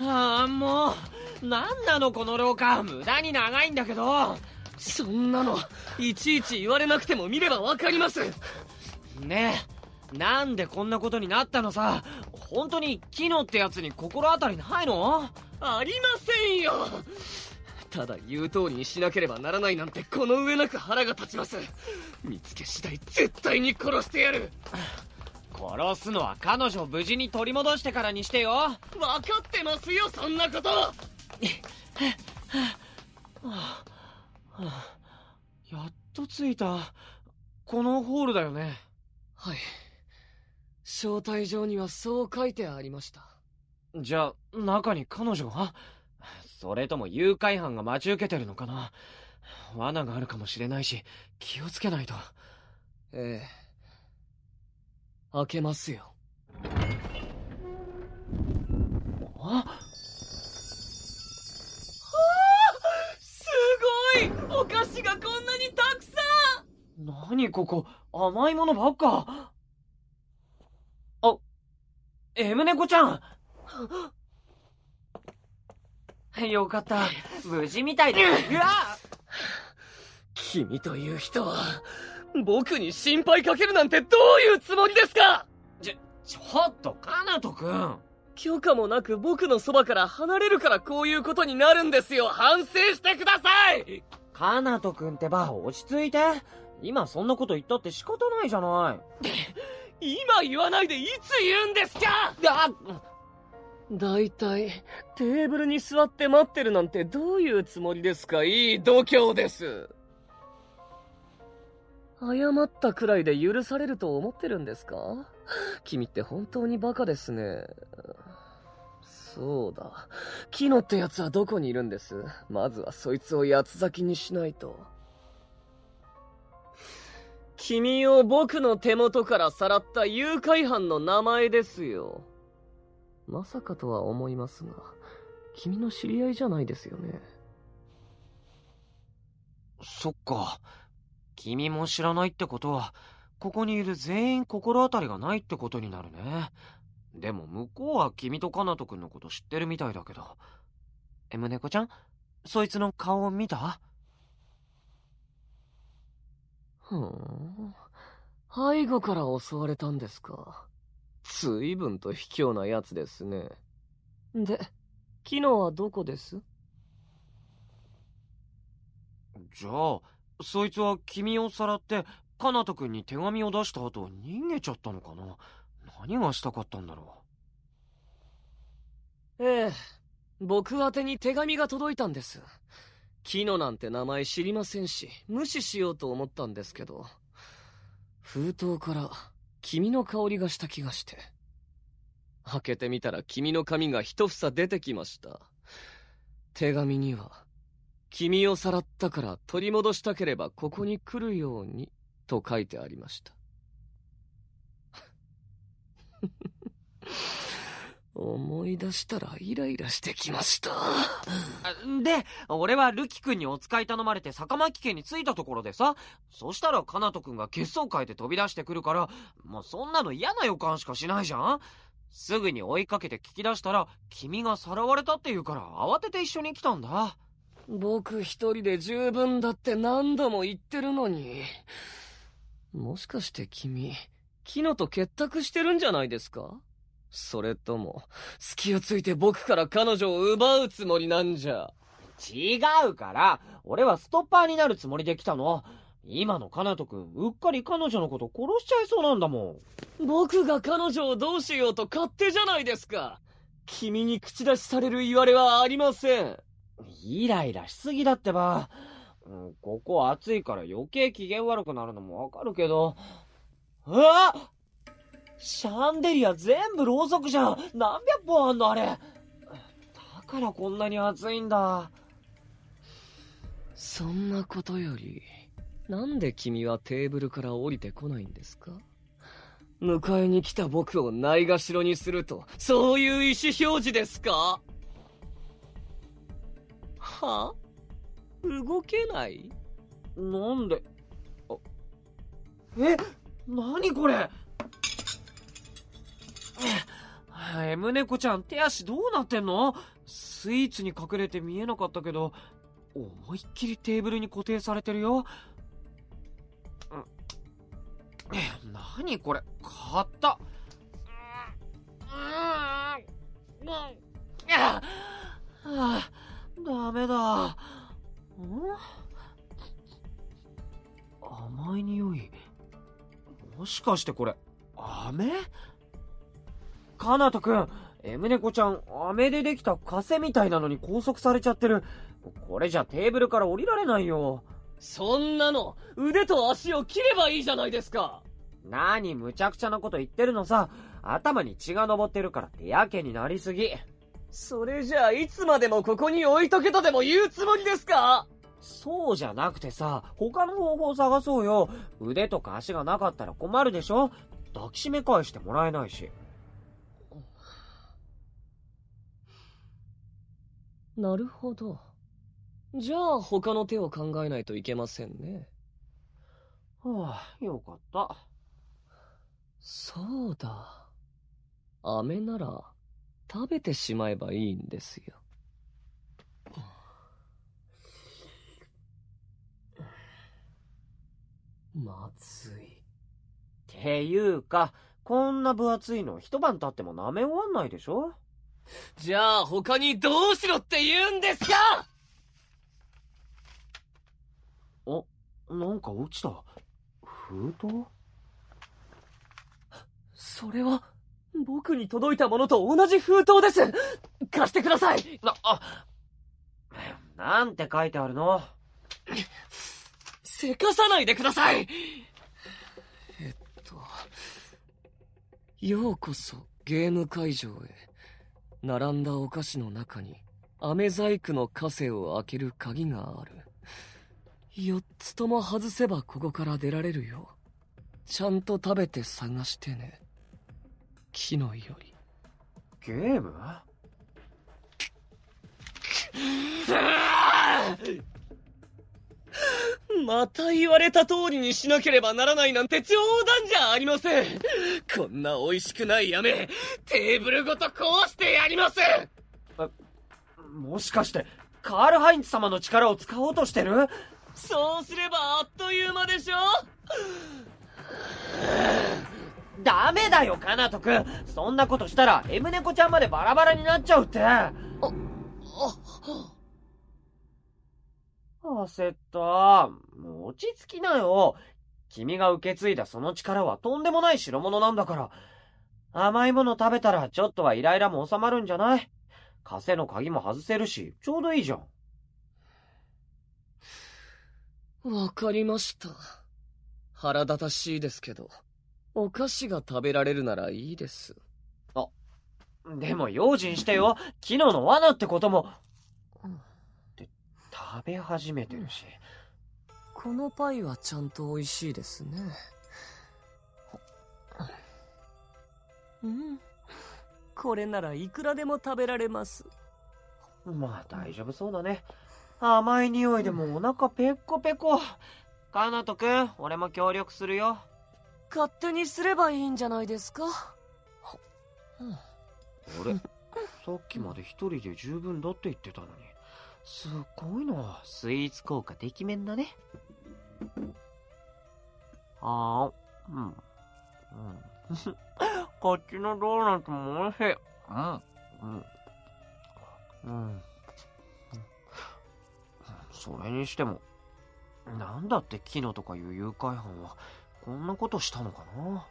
ああもう。何なのこの廊下。無駄に長いんだけど。そんなの。いちいち言われなくても見ればわかります。ねえ。なんでこんなことになったのさ。本当にキノってやつに心当たりないの？ありませんよ。ただ言う通りにしなければならないなんてこの上なく腹が立ちます。見つけ次第絶対に殺してやる。殺すのは彼女を無事に取り戻してからにしてよ。分かってますよそんなこと。やっと着いたこのホールだよね。はい。招待状にはそう書いてありました。じゃあ中に彼女は？それとも誘拐犯が待ち受けてるのかな？罠があるかもしれないし気をつけないと。ええ開けますよ。あすごい。お菓子がこんなにたくさん。何ここ。甘いものばっか。あエムネコちゃん。よかった。無事みたいで。う わ君という人は僕に心配かけるなんてどういうつもりですか？ちょ、ちょっと、カナトくん。許可もなく僕のそばから離れるからこういうことになるんですよ反省してくださいカナトくんってば、落ち着いて。今そんなこと言ったって仕方ないじゃない。今言わないでいつ言うんですか？だだいたい、テーブルに座って待ってるなんてどういうつもりですか？いい度胸です。謝ったくらいで許されると思ってるんですか？君って本当にバカですね。そうだ。キノってやつはどこにいるんです？まずはそいつを八つ咲きにしないと。君を僕の手元からさらった誘拐犯の名前ですよ。まさかとは思いますが、君の知り合いじゃないですよね。そっか。君も知らないってことは、ここにいる全員心当たりがないってことになるね。でも向こうは君とカナト君のこと知ってるみたいだけど。エムネコちゃんそいつの顔を見た？ふん。背後から襲われたんですか？随分と卑怯な奴ですね。で、昨日はどこです？じゃあ、そいつは君をさらって、カナト君に手紙を出した後逃げちゃったのかな何がしたかったんだろう。ええ、僕宛てに手紙が届いたんです。キノなんて名前知りませんし、無視しようと思ったんですけど、封筒から君の香りがした気がして。開けてみたら君の髪が一房出てきました。手紙には、君をさらったから取り戻したければここに来るように、と書いてありました。思い出したらイライラしてきました。で、俺はルキ君にお使い頼まれて坂巻家に着いたところでさ、そしたらカナト君が血相変えて飛び出してくるから、もうそんなの嫌な予感しかしないじゃんすぐに追いかけて聞き出したら、君がさらわれたって言うから慌てて一緒に来たんだ。僕一人で十分だって何度も言ってるのに。もしかして君、キノと結託してるんじゃないですか？それとも、隙をついて僕から彼女を奪うつもりなんじゃ？違うから、俺はストッパーになるつもりで来たの。今のカナト君、うっかり彼女のこと殺しちゃいそうなんだもん。僕が彼女をどうしようと勝手じゃないですか。君に口出しされる言われはありません。イライラしすぎだってば。ここ暑いから余計機嫌悪くなるのもわかるけど。うわシャンデリア全部ろうそくじゃん何百本あんのあれだからこんなに暑いんだ。そんなことより、なんで君はテーブルから降りてこないんですか？迎えに来た僕をないがしろにすると、そういう意思表示ですか？は？動けない？なんで？あえ？何これ？エムネコちゃん手足どうなってんの？スイーツに隠れて見えなかったけど、思いっきりテーブルに固定されてるよ。何これ、買った。ああ、ダメだ。ん？甘い匂い。もしかしてこれ、飴？かなとくん、エムネコちゃん、飴でできた枷みたいなのに拘束されちゃってる。これじゃテーブルから降りられないよ。そんなの、腕と足を切ればいいじゃないですか。何、むちゃくちゃなこと言ってるのさ。頭に血が昇ってるからってやけになりすぎ。それじゃあ、いつまでもここに置いとけとでも言うつもりですか？そうじゃなくてさ、他の方法探そうよ。腕とか足がなかったら困るでしょ？抱きしめ返してもらえないし。なるほど。じゃあ他の手を考えないといけませんね。はあ、よかった。そうだ。飴なら食べてしまえばいいんですよ。まずい。っていうか、こんな分厚いの一晩経っても舐め終わんないでしょ？じゃあ他にどうしろって言うんですか？あ、なんか落ちた。封筒？それは、僕に届いたものと同じ封筒です貸してくださいな、あ、なんて書いてあるの？せかさないでくださいえっと、ようこそゲーム会場へ。並んだお菓子の中に、飴細工の枷を開ける鍵がある。四つとも外せばここから出られるよ。ちゃんと食べて探してね。木のより。ゲーム？また言われた通りにしなければならないなんて冗談じゃありません。こんな美味しくない飴、テーブルごと壊してやります。もしかして、カール・ハインツ様の力を使おうとしてる？そうすればあっという間でしょ？ダメだよ、カナト君そんなことしたら、エムネコちゃんまでバラバラになっちゃうって。あ、あ、焦った。もう落ち着きなよ。君が受け継いだその力はとんでもない代物なんだから。甘いもの食べたらちょっとはイライラも収まるんじゃない？枷の鍵も外せるし、ちょうどいいじゃん。わかりました。腹立たしいですけど、お菓子が食べられるならいいです。あ、でも用心してよ。昨日の罠ってことも。って食べ始めてるし。このパイはちゃんと美味しいですね。うん。これならいくらでも食べられます。まあ大丈夫そうだね。甘い匂いでもお腹ペッコペコ。カナト君、俺も協力するよ。勝手にすればいいんじゃないですか？あれ？さっきまで一人で十分だって言ってたのに。すっごいな。スイーツ効果てきめんだね。あー、うん。うん。こっちのドーナツも美味しい。うん。うん。うんそれにしても、なんだってキノとかいう誘拐犯は、こんなことしたのかな？